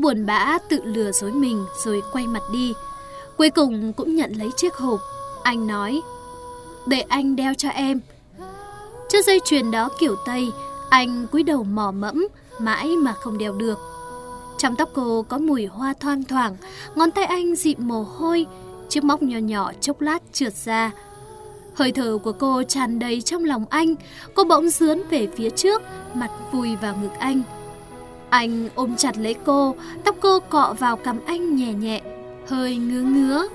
buồn bã tự lừa dối mình rồi quay mặt đi. Cuối cùng cũng nhận lấy chiếc hộp. Anh nói, để anh đeo cho em. Chiếc dây chuyền đó kiểu Tây, anh cúi đầu mò mẫm, mãi mà không đeo được. Trong tóc cô có mùi hoa thoang thoảng, ngón tay anh dịm mồ hôi, chiếc móc nhỏ nhỏ chốc lát trượt ra. Hơi thở của cô tràn đầy trong lòng anh, cô bỗng dướn về phía trước, mặt vùi vào ngực anh. Anh ôm chặt lấy cô, tóc cô cọ vào cằm anh nhẹ nhẹ, hơi ngứa ngứa,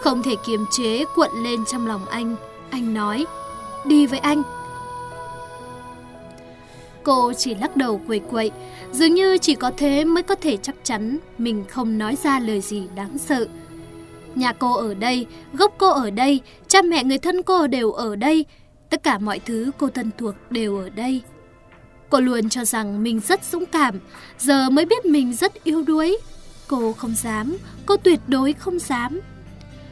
không thể kiềm chế cuộn lên trong lòng anh. Anh nói, đi với anh. Cô chỉ lắc đầu quầy quậy, dường như chỉ có thế mới có thể chắc chắn mình không nói ra lời gì đáng sợ. Nhà cô ở đây, gốc cô ở đây, cha mẹ người thân cô đều ở đây, tất cả mọi thứ cô thân thuộc đều ở đây. Cô luôn cho rằng mình rất dũng cảm, giờ mới biết mình rất yếu đuối. Cô không dám, cô tuyệt đối không dám.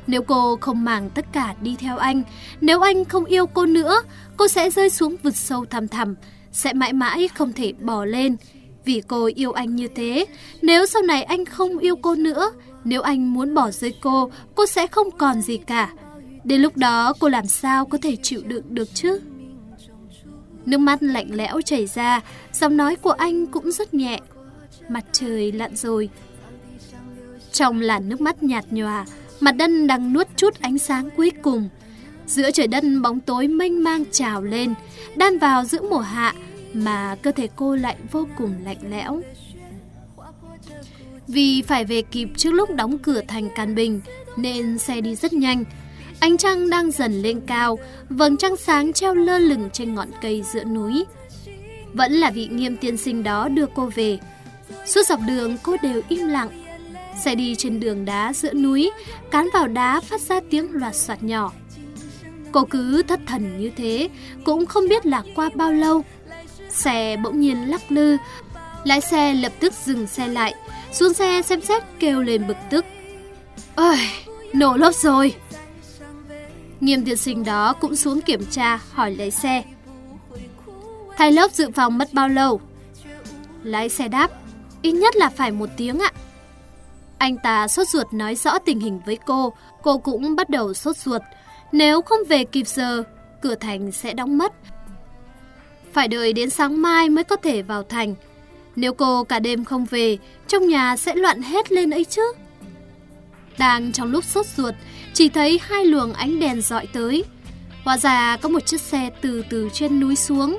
Nếu cô không màng tất cả đi theo anh, nếu anh không yêu cô nữa, cô sẽ rơi xuống vực sâu thẳm thẳm, sẽ mãi mãi không thể bỏ lên. Vì cô yêu anh như thế, nếu sau này anh không yêu cô nữa, nếu anh muốn bỏ rơi cô, cô sẽ không còn gì cả. Đến lúc đó cô làm sao có thể chịu đựng được chứ? Nước mắt lạnh lẽo chảy ra, giọng nói của anh cũng rất nhẹ. Mặt trời lặn rồi. Trong làn nước mắt nhạt nhòa, mặt đất đang nuốt chút ánh sáng cuối cùng. Giữa trời đất bóng tối mênh mang trào lên, đan vào giữa mùa hạ mà cơ thể cô lại vô cùng lạnh lẽo. Vì phải về kịp trước lúc đóng cửa thành Càn Bình nên xe đi rất nhanh. Ánh trăng đang dần lên cao, vầng trăng sáng treo lơ lửng trên ngọn cây giữa núi. Vẫn là vị nghiêm tiên sinh đó đưa cô về. Suốt dọc đường cô đều im lặng. Xe đi trên đường đá giữa núi, cán vào đá phát ra tiếng loạt soạt nhỏ. Cô cứ thất thần như thế, cũng không biết là qua bao lâu. Xe bỗng nhiên lắc lư, lái xe lập tức dừng xe lại, xuống xe xem xét kêu lên bực tức. Ôi, nổ lốp rồi. Nghiêm tiên sinh đó cũng xuống kiểm tra, hỏi lấy xe. Thay lớp dự phòng mất bao lâu? Lái xe đáp, ít nhất là phải một tiếng ạ. Anh ta sốt ruột nói rõ tình hình với cô, cô cũng bắt đầu sốt ruột. Nếu không về kịp giờ, cửa thành sẽ đóng mất. Phải đợi đến sáng mai mới có thể vào thành. Nếu cô cả đêm không về, trong nhà sẽ loạn hết lên ấy chứ. Đang trong lúc sốt ruột, chỉ thấy hai luồng ánh đèn dọi tới. Hóa ra có một chiếc xe từ từ trên núi xuống.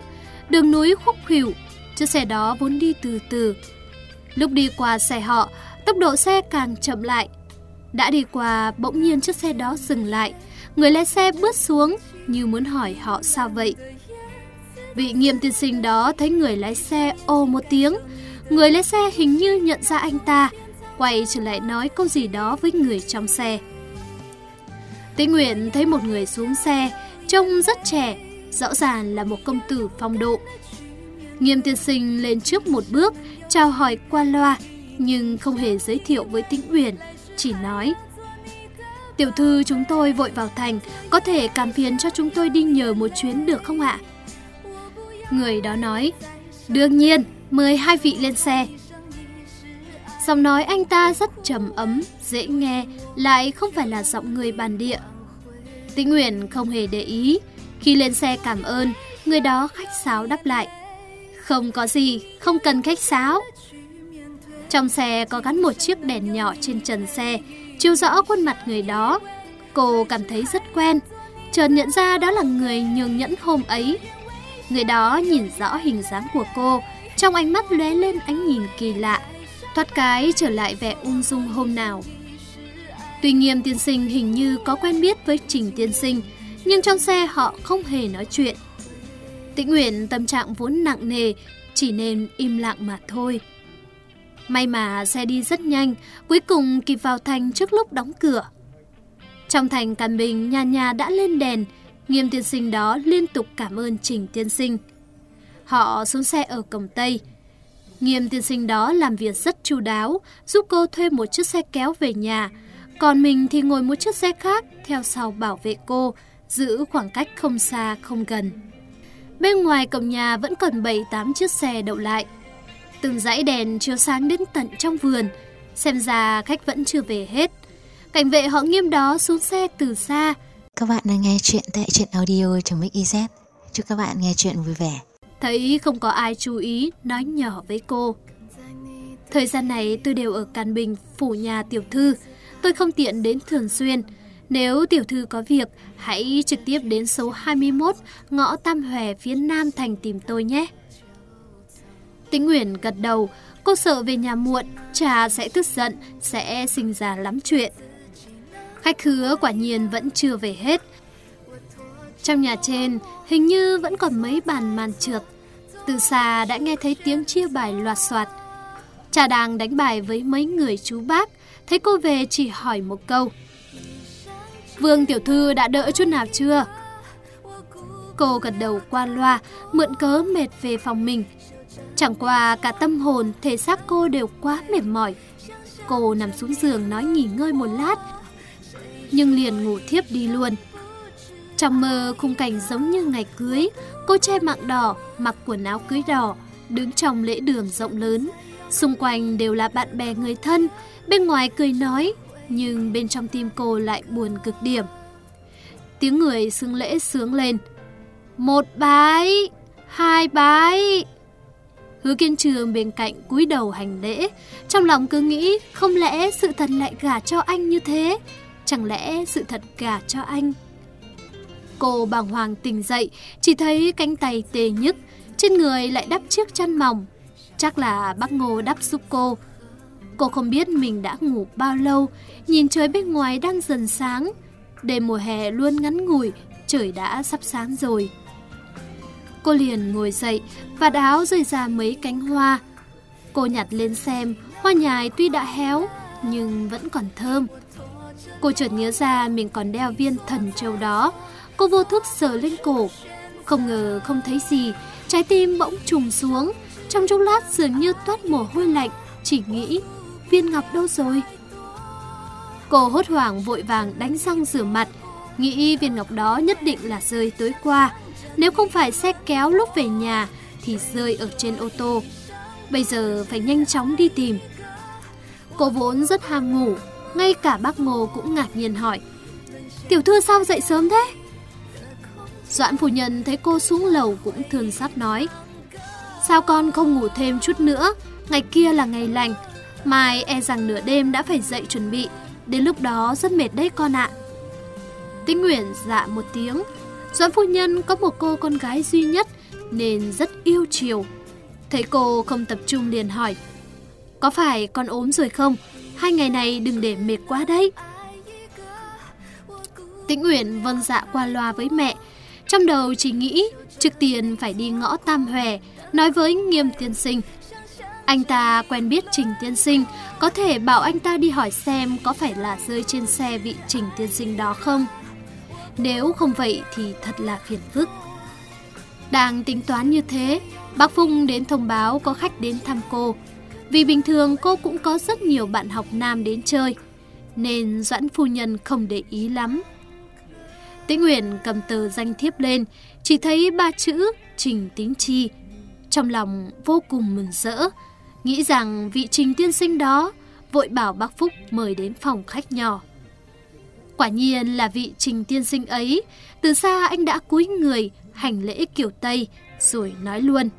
Đường núi khúc khuỷu, chiếc xe đó vốn đi từ từ. Lúc đi qua xe họ, tốc độ xe càng chậm lại. Đã đi qua, bỗng nhiên chiếc xe đó dừng lại. Người lái xe bước xuống như muốn hỏi họ sao vậy. Vị nghiêm tiên sinh đó thấy người lái xe ồ một tiếng. Người lái xe hình như nhận ra anh ta, quay trở lại nói câu gì đó với người trong xe. Tĩnh Nguyện thấy một người xuống xe, trông rất trẻ, rõ ràng là một công tử phong độ. Nghiêm tiên sinh lên trước một bước, chào hỏi qua loa, nhưng không hề giới thiệu với Tĩnh Uyển, chỉ nói Tiểu thư chúng tôi vội vào thành, có thể cảm phiền cho chúng tôi đi nhờ một chuyến được không ạ? Người đó nói, đương nhiên, mời hai vị lên xe. Giọng nói anh ta rất trầm ấm, dễ nghe, lại không phải là giọng người bản địa. Tĩnh Nguyễn không hề để ý, khi lên xe cảm ơn, người đó khách sáo đáp lại. Không có gì, không cần khách sáo. Trong xe có gắn một chiếc đèn nhỏ trên trần xe, chiếu rõ khuôn mặt người đó. Cô cảm thấy rất quen, chợt nhận ra đó là người nhường nhẫn hôm ấy. Người đó nhìn rõ hình dáng của cô, trong ánh mắt lóe lên ánh nhìn kỳ lạ, thoát cái trở lại vẻ ung dung hôm nào. Tuy nghiêm tiên sinh hình như có quen biết với Trình tiên sinh, nhưng trong xe họ không hề nói chuyện. Tĩnh Nguyện tâm trạng vốn nặng nề, chỉ nên im lặng mà thôi. May mà xe đi rất nhanh, cuối cùng kịp vào thành trước lúc đóng cửa. Trong thành Càn Bình, nhà nhà đã lên đèn, nghiêm tiên sinh đó liên tục cảm ơn Trình tiên sinh. Họ xuống xe ở cổng Tây. Nghiêm tiên sinh đó làm việc rất chu đáo, giúp cô thuê một chiếc xe kéo về nhà, còn mình thì ngồi một chiếc xe khác theo sau bảo vệ cô, giữ khoảng cách không xa không gần. Bên ngoài cổng nhà vẫn còn 7-8 chiếc xe đậu lại. Từng dãy đèn chiếu sáng đến tận trong vườn, xem ra khách vẫn chưa về hết. Cảnh vệ họ nghiêm đó xuống xe từ xa. Các bạn đang nghe chuyện tại truyện audio.mix.iz. Chúc các bạn nghe chuyện vui vẻ. Thấy không có ai chú ý, nói nhỏ với cô. Thời gian này tôi đều ở Càn Bình, phủ nhà tiểu thư. Tôi không tiện đến thường xuyên. Nếu tiểu thư có việc, hãy trực tiếp đến số 21, ngõ Tam Hòe phía Nam thành tìm tôi nhé. Tĩnh Nguyễn gật đầu, cô sợ về nhà muộn, cha sẽ tức giận, sẽ sinh ra lắm chuyện. Khách khứa quả nhiên vẫn chưa về hết. Trong nhà trên, hình như vẫn còn mấy bàn màn trượt. Từ xa đã nghe thấy tiếng chia bài loạt soạt. Cha đang đánh bài với mấy người chú bác, thấy cô về chỉ hỏi một câu. Vương tiểu thư đã đỡ chút nào chưa? Cô gật đầu qua loa, mượn cớ mệt về phòng mình. Chẳng qua cả tâm hồn, thể xác cô đều quá mệt mỏi. Cô nằm xuống giường nói nghỉ ngơi một lát, nhưng liền ngủ thiếp đi luôn. Trong mơ khung cảnh giống như ngày cưới, cô che mạng đỏ, mặc quần áo cưới đỏ, đứng trong lễ đường rộng lớn. Xung quanh đều là bạn bè người thân, bên ngoài cười nói, nhưng bên trong tim cô lại buồn cực điểm. Tiếng người xưng lễ sướng lên. Một bái, hai bái. Hứa kiên trường bên cạnh cúi đầu hành lễ, trong lòng cứ nghĩ không lẽ sự thật lại gả cho anh như thế? Chẳng lẽ sự thật gả cho anh? Cô bàng hoàng tỉnh dậy, chỉ thấy cánh tay tê nhức, trên người lại đắp chiếc chăn mỏng. Chắc là bác Ngô đắp giúp cô. Cô không biết mình đã ngủ bao lâu, nhìn trời bên ngoài đang dần sáng. Đêm mùa hè luôn ngắn ngủi, trời đã sắp sáng rồi. Cô liền ngồi dậy và áo rơi ra mấy cánh hoa. Cô nhặt lên xem, hoa nhài tuy đã héo nhưng vẫn còn thơm. Cô chợt nhớ ra mình còn đeo viên thần châu đó. Cô vô thức sờ lên cổ. Không ngờ không thấy gì, trái tim bỗng trùng xuống. Trong chốc lát dường như toát mồ hôi lạnh, chỉ nghĩ viên ngọc đâu rồi? Cô hốt hoảng vội vàng đánh răng rửa mặt, nghĩ viên ngọc đó nhất định là rơi tối qua. Nếu không phải xe kéo lúc về nhà thì rơi ở trên ô tô. Bây giờ phải nhanh chóng đi tìm. Cô vốn rất ham ngủ, ngay cả bác Ngô cũng ngạc nhiên hỏi. Tiểu thư sao dậy sớm thế? Doãn phu nhân thấy cô xuống lầu cũng thương xót nói. Sao con không ngủ thêm chút nữa? Ngày kia là ngày lành. Mai e rằng nửa đêm đã phải dậy chuẩn bị. Đến lúc đó rất mệt đấy con ạ. Tĩnh Nguyễn dạ một tiếng. Doãn phu nhân có một cô con gái duy nhất nên rất yêu chiều. Thấy cô không tập trung liền hỏi. Có phải con ốm rồi không? Hai ngày này đừng để mệt quá đấy. Tĩnh Nguyễn vâng dạ qua loa với mẹ. Trong đầu chỉ nghĩ trước tiên phải đi ngõ Tam Hòe, nói với Nghiêm Tiên Sinh. Anh ta quen biết Trình Tiên Sinh, có thể bảo anh ta đi hỏi xem có phải là rơi trên xe vị Trình Tiên Sinh đó không. Nếu không vậy thì thật là phiền phức. Đang tính toán như thế, bác Phung đến thông báo có khách đến thăm cô. Vì bình thường cô cũng có rất nhiều bạn học nam đến chơi, nên Doãn Phu Nhân không để ý lắm. Tĩnh Nguyễn cầm tờ danh thiếp lên, chỉ thấy ba chữ Trình Tín Chi. Trong lòng vô cùng mừng rỡ, nghĩ rằng vị Trình tiên sinh đó vội bảo bác Phúc mời đến phòng khách nhỏ. Quả nhiên là vị Trình tiên sinh ấy, từ xa anh đã cúi người, hành lễ kiểu Tây, rồi nói luôn.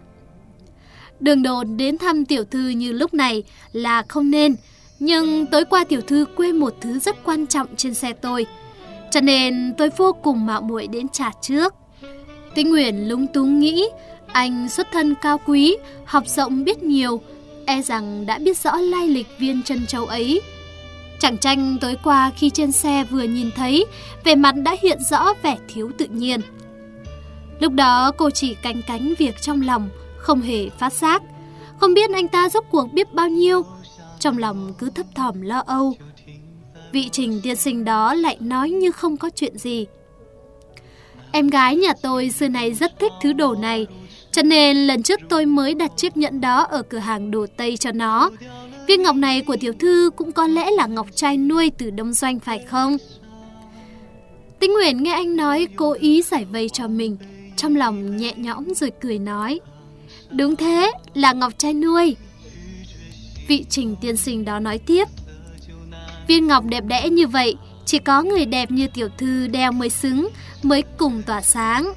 Đường đồn đến thăm tiểu thư như lúc này là không nên, nhưng tối qua tiểu thư quên một thứ rất quan trọng trên xe tôi. Cho nên tôi vô cùng mạo muội đến trả trước. Tinh Nguyễn lúng túng nghĩ, anh xuất thân cao quý, học rộng biết nhiều, e rằng đã biết rõ lai lịch viên chân châu ấy. Chẳng tranh tối qua khi trên xe vừa nhìn thấy, vẻ mặt đã hiện rõ vẻ thiếu tự nhiên. Lúc đó cô chỉ canh cánh việc trong lòng, không hề phát giác. Không biết anh ta rốt cuộc biết bao nhiêu, trong lòng cứ thấp thỏm lo âu. Vị trình tiên sinh đó lại nói như không có chuyện gì. Em gái nhà tôi xưa này rất thích thứ đồ này, cho nên lần trước tôi mới đặt chiếc nhẫn đó ở cửa hàng đồ Tây cho nó. Viên ngọc này của tiểu thư cũng có lẽ là ngọc trai nuôi từ đông doanh phải không? Tinh Nguyễn nghe anh nói cố ý giải vây cho mình, trong lòng nhẹ nhõm rồi cười nói. Đúng thế, là ngọc trai nuôi. Vị trình tiên sinh đó nói tiếp. Viên ngọc đẹp đẽ như vậy, chỉ có người đẹp như tiểu thư đeo mới xứng, mới cùng tỏa sáng.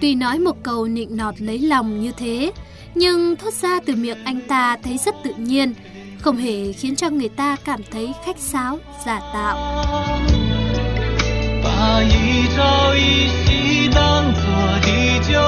Tuy nói một câu nịnh nọt lấy lòng như thế, nhưng thốt ra từ miệng anh ta thấy rất tự nhiên, không hề khiến cho người ta cảm thấy khách sáo, giả tạo. 把一朝一夕当作地久天长。